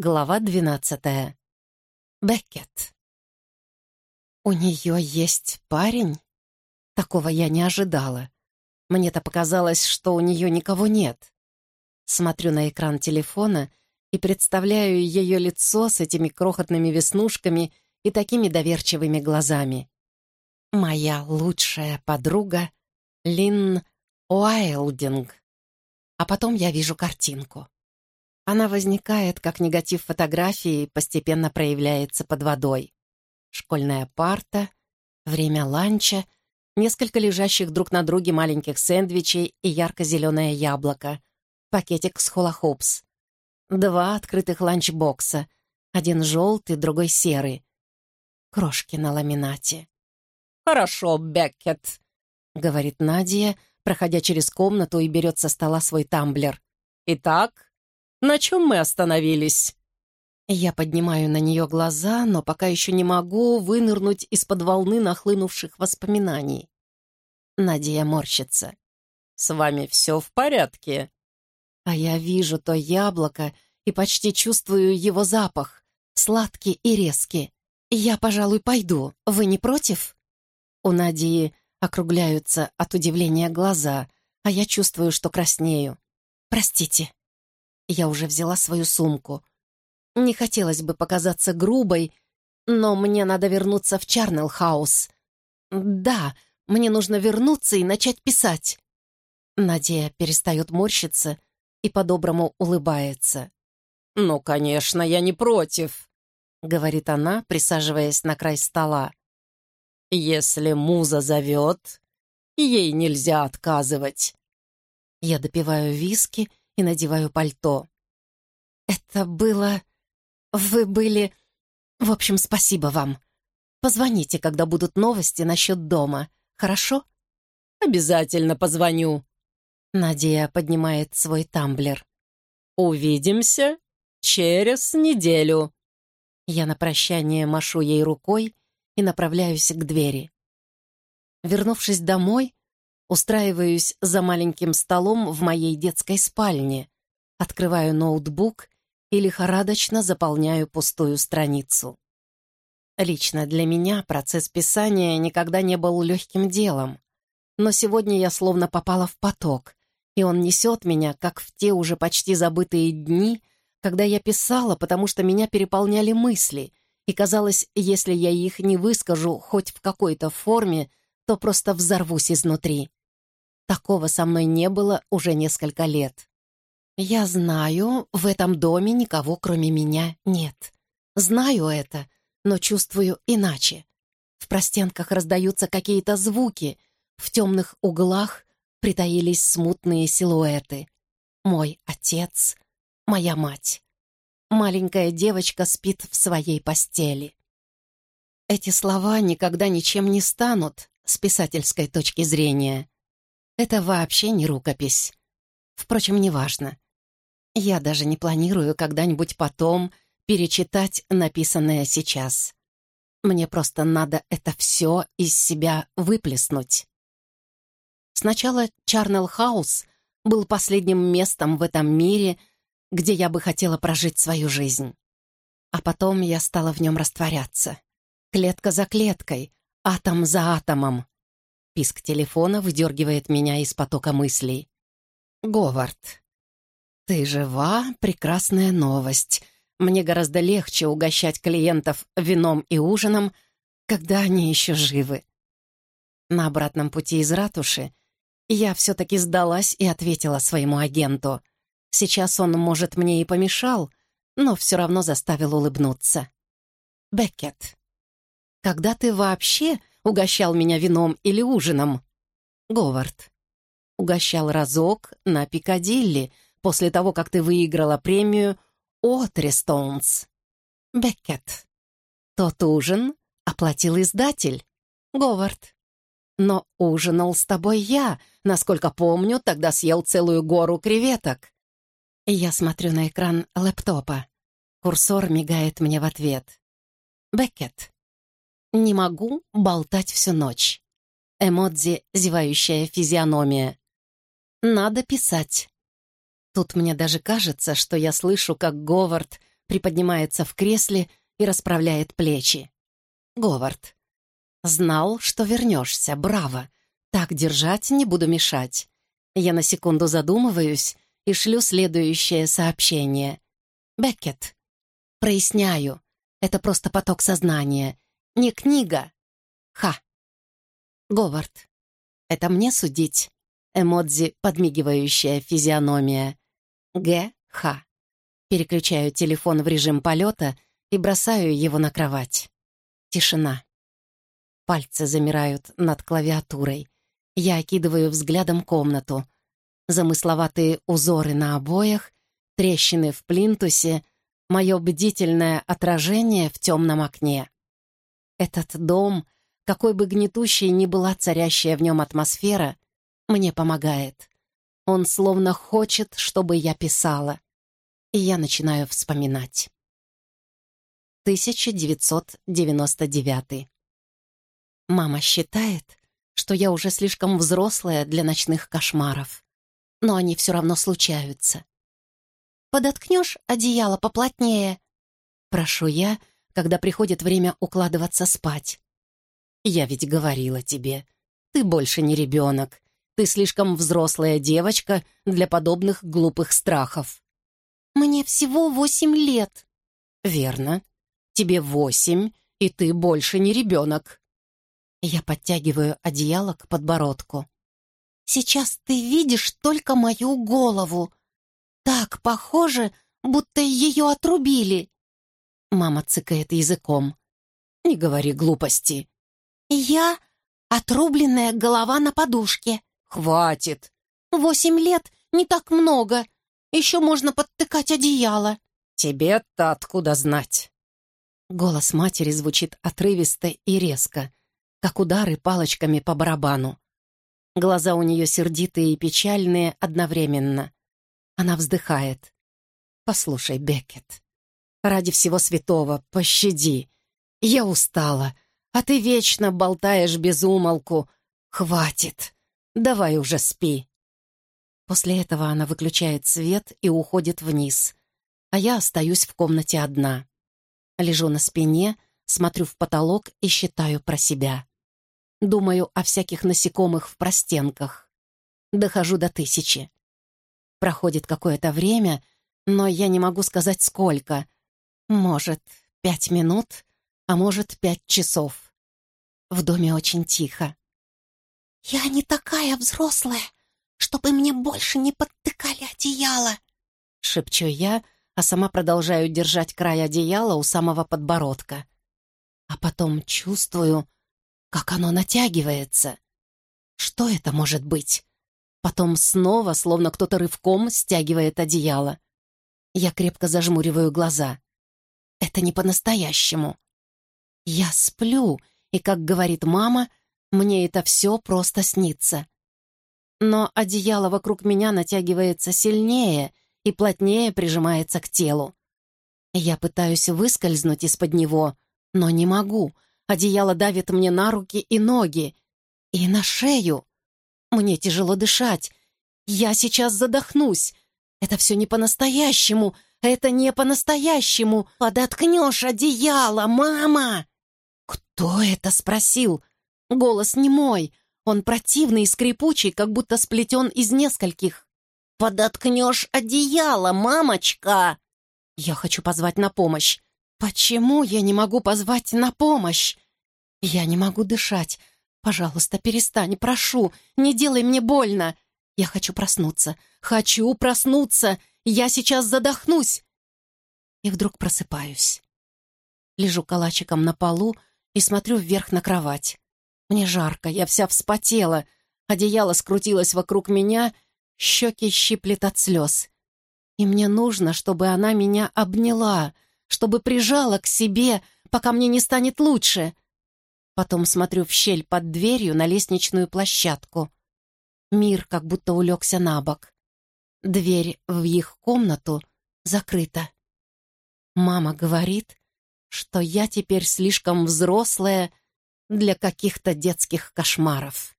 Глава двенадцатая. Беккет. У нее есть парень? Такого я не ожидала. Мне-то показалось, что у нее никого нет. Смотрю на экран телефона и представляю ее лицо с этими крохотными веснушками и такими доверчивыми глазами. Моя лучшая подруга Лин Уайлдинг. А потом я вижу картинку. Она возникает, как негатив фотографии, постепенно проявляется под водой. Школьная парта, время ланча, несколько лежащих друг на друге маленьких сэндвичей и ярко-зеленое яблоко, пакетик с холохопс. Два открытых ланчбокса, один желтый, другой серый. Крошки на ламинате. «Хорошо, Беккет», — говорит Надя, проходя через комнату и берет со стола свой тамблер. «Итак, на чем мы остановились?» Я поднимаю на нее глаза, но пока еще не могу вынырнуть из-под волны нахлынувших воспоминаний. Надя морщится. «С вами все в порядке?» А я вижу то яблоко и почти чувствую его запах, сладкий и резкий. «Я, пожалуй, пойду. Вы не против?» У Надии округляются от удивления глаза, а я чувствую, что краснею. «Простите». Я уже взяла свою сумку. Не хотелось бы показаться грубой, но мне надо вернуться в Чарнелл-хаус. Да, мне нужно вернуться и начать писать. Надя перестает морщиться и по-доброму улыбается. «Ну, конечно, я не против», — говорит она, присаживаясь на край стола. «Если муза зовет, ей нельзя отказывать». Я допиваю виски и надеваю пальто. «Это было... Вы были... В общем, спасибо вам. Позвоните, когда будут новости насчет дома, хорошо?» «Обязательно позвоню». Надя поднимает свой тамблер. «Увидимся через неделю». Я на прощание машу ей рукой и направляюсь к двери. Вернувшись домой, Устраиваюсь за маленьким столом в моей детской спальне, открываю ноутбук и лихорадочно заполняю пустую страницу. Лично для меня процесс писания никогда не был легким делом, но сегодня я словно попала в поток, и он несет меня, как в те уже почти забытые дни, когда я писала, потому что меня переполняли мысли, и казалось, если я их не выскажу хоть в какой-то форме, то просто взорвусь изнутри. Такого со мной не было уже несколько лет. Я знаю, в этом доме никого, кроме меня, нет. Знаю это, но чувствую иначе. В простенках раздаются какие-то звуки, в темных углах притаились смутные силуэты. Мой отец, моя мать. Маленькая девочка спит в своей постели. Эти слова никогда ничем не станут с писательской точки зрения. Это вообще не рукопись. Впрочем, неважно. Я даже не планирую когда-нибудь потом перечитать написанное сейчас. Мне просто надо это все из себя выплеснуть. Сначала Чарнелл Хаус был последним местом в этом мире, где я бы хотела прожить свою жизнь. А потом я стала в нем растворяться. Клетка за клеткой, атом за атомом. Писк телефона выдергивает меня из потока мыслей. «Говард, ты жива? Прекрасная новость. Мне гораздо легче угощать клиентов вином и ужином, когда они еще живы». На обратном пути из ратуши я все-таки сдалась и ответила своему агенту. Сейчас он, может, мне и помешал, но все равно заставил улыбнуться. «Беккет, когда ты вообще угощал меня вином или ужином?» «Говард». «Угощал разок на Пикадилли после того, как ты выиграла премию Отри Стоунс». «Беккет». «Тот ужин оплатил издатель?» «Говард». «Но ужинал с тобой я. Насколько помню, тогда съел целую гору креветок». Я смотрю на экран лэптопа. Курсор мигает мне в ответ. «Беккет, не могу болтать всю ночь. Эмодзи, зевающая физиономия. Надо писать. Тут мне даже кажется, что я слышу, как Говард приподнимается в кресле и расправляет плечи. «Говард, знал, что вернешься, браво. Так держать, не буду мешать». Я на секунду задумываюсь и шлю следующее сообщение. «Беккет, проясняю, это просто поток сознания, не книга. Ха». «Говард, это мне судить?» Эмодзи, подмигивающая физиономия. Г. Х. Переключаю телефон в режим полета и бросаю его на кровать. Тишина. Пальцы замирают над клавиатурой. Я окидываю взглядом комнату. Замысловатые узоры на обоях, трещины в плинтусе, мое бдительное отражение в темном окне. Этот дом, какой бы гнетущей ни была царящая в нем атмосфера, мне помогает. Он словно хочет, чтобы я писала. И я начинаю вспоминать. 1999. Мама считает, что я уже слишком взрослая для ночных кошмаров. Но они все равно случаются. «Подоткнешь одеяло поплотнее?» Прошу я, когда приходит время укладываться спать. «Я ведь говорила тебе, ты больше не ребенок, ты слишком взрослая девочка для подобных глупых страхов». «Мне всего восемь лет». «Верно. Тебе восемь, и ты больше не ребенок». Я подтягиваю одеяло к подбородку. «Сейчас ты видишь только мою голову. Так похоже, будто ее отрубили». Мама цыкает языком. «Не говори глупости». «Я отрубленная голова на подушке». «Хватит!» «Восемь лет — не так много. Еще можно подтыкать одеяло». «Тебе-то откуда знать?» Голос матери звучит отрывисто и резко, как удары палочками по барабану. Глаза у нее сердитые и печальные одновременно. Она вздыхает. «Послушай, Беккет, ради всего святого, пощади. Я устала, а ты вечно болтаешь без умолку. Хватит!» Давай уже спи». После этого она выключает свет и уходит вниз, а я остаюсь в комнате одна. Лежу на спине, смотрю в потолок и считаю про себя. Думаю о всяких насекомых в простенках. Дохожу до тысячи. Проходит какое-то время, но я не могу сказать сколько. Может, пять минут, а может, пять часов. В доме очень тихо. «Я не такая взрослая, чтобы мне больше не подтыкали одеяло!» Шепчу я, а сама продолжаю держать край одеяла у самого подбородка. А потом чувствую, как оно натягивается. Что это может быть? Потом снова, словно кто-то рывком, стягивает одеяло. Я крепко зажмуриваю глаза. Это не по-настоящему. Я сплю, и, как говорит мама, мне это все просто снится. Но одеяло вокруг меня натягивается сильнее и плотнее прижимается к телу. Я пытаюсь выскользнуть из-под него, но не могу. Одеяло давит мне на руки и ноги, и на шею. Мне тяжело дышать. Я сейчас задохнусь. Это все не по-настоящему. Это не по-настоящему. Подоткнешь одеяло, мама! Кто это спросил? Голос не мой, он противный и скрипучий, как будто сплетен из нескольких. «Подоткнешь одеяло, мамочка!» Я хочу позвать на помощь. Почему я не могу позвать на помощь? Я не могу дышать. Пожалуйста, перестань, прошу, не делай мне больно. Я хочу проснуться. Хочу проснуться. Я сейчас задохнусь. И вдруг просыпаюсь. Лежу калачиком на полу и смотрю вверх на кровать. Мне жарко, я вся вспотела. Одеяло скрутилось вокруг меня, щеки щиплет от слез. И мне нужно, чтобы она меня обняла, чтобы прижала к себе, пока мне не станет лучше. Потом смотрю в щель под дверью на лестничную площадку. Мир как будто улегся на бок. Дверь в их комнату закрыта. Мама говорит, что я теперь слишком взрослая для каких-то детских кошмаров.